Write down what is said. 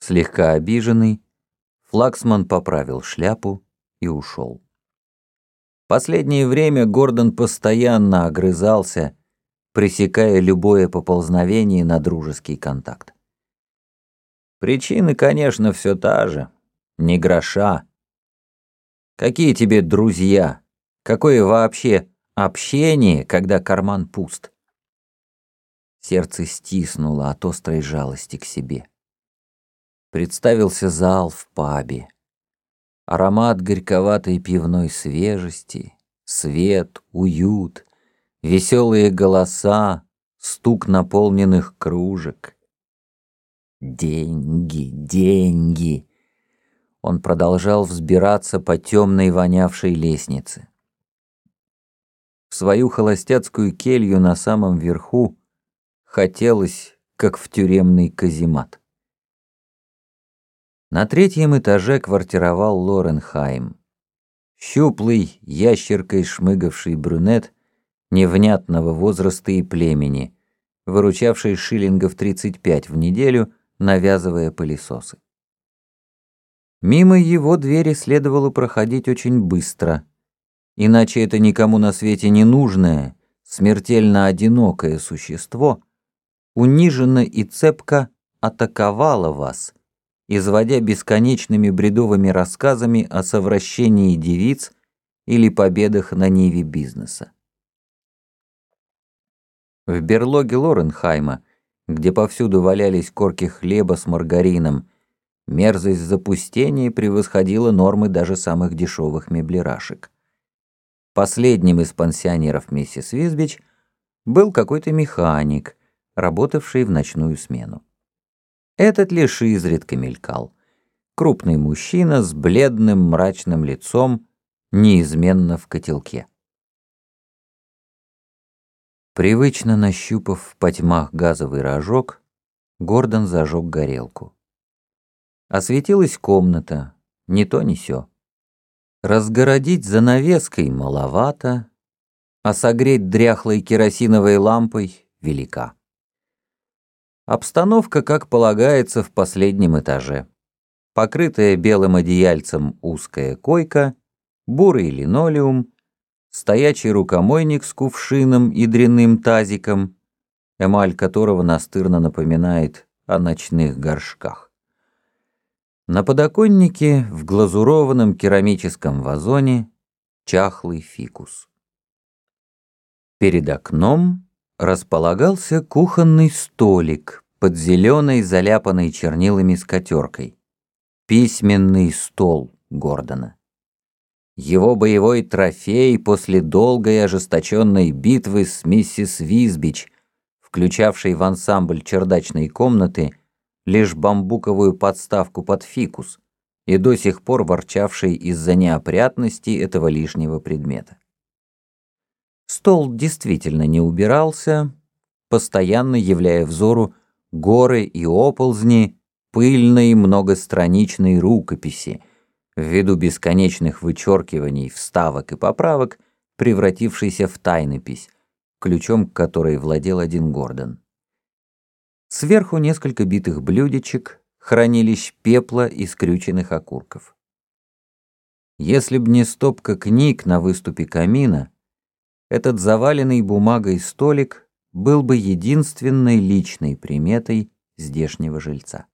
Слегка обиженный, Флаксман поправил шляпу и ушел. Последнее время Гордон постоянно огрызался, пресекая любое поползновение на дружеский контакт. Причина, конечно, все та же. Не гроша. Какие тебе друзья? Какое вообще общение, когда карман пуст? Сердце стиснуло от острой жалости к себе. Представился зал в пабе. Аромат горьковатой пивной свежести, свет, уют, веселые голоса, стук наполненных кружек. Деньги, деньги. Он продолжал взбираться по темной вонявшей лестнице. В свою холостяцкую келью на самом верху хотелось, как в тюремный каземат. На третьем этаже квартировал Лоренхайм. Щуплый, ящеркой шмыгавший брюнет невнятного возраста и племени, выручавший шиллингов 35 в неделю, навязывая пылесосы. Мимо его двери следовало проходить очень быстро, иначе это никому на свете не нужное, смертельно одинокое существо униженно и цепко атаковало вас – изводя бесконечными бредовыми рассказами о совращении девиц или победах на ниве бизнеса. В берлоге Лоренхайма, где повсюду валялись корки хлеба с маргарином, мерзость запустения превосходила нормы даже самых дешевых меблерашек. Последним из пансионеров миссис Визбич был какой-то механик, работавший в ночную смену. Этот лишь изредка мелькал. Крупный мужчина с бледным мрачным лицом, неизменно в котелке. Привычно нащупав в потьмах газовый рожок, Гордон зажег горелку. Осветилась комната, ни то ни сё. Разгородить занавеской маловато, а согреть дряхлой керосиновой лампой велика. Обстановка, как полагается, в последнем этаже. Покрытая белым одеяльцем узкая койка, бурый линолеум, стоячий рукомойник с кувшином и дрянным тазиком, эмаль которого настырно напоминает о ночных горшках. На подоконнике в глазурованном керамическом вазоне чахлый фикус. Перед окном располагался кухонный столик под зеленой, заляпанной чернилами скатеркой. Письменный стол Гордона. Его боевой трофей после долгой ожесточенной битвы с миссис Визбич, включавшей в ансамбль чердачной комнаты лишь бамбуковую подставку под фикус и до сих пор ворчавшей из-за неопрятности этого лишнего предмета. Стол действительно не убирался, постоянно являя взору горы и оползни пыльной многостраничной рукописи, ввиду бесконечных вычеркиваний, вставок и поправок, превратившейся в тайнопись, ключом к которой владел один Гордон. Сверху несколько битых блюдечек, хранилищ пепла и скрюченных окурков. Если б не стопка книг на выступе камина, этот заваленный бумагой столик был бы единственной личной приметой здешнего жильца.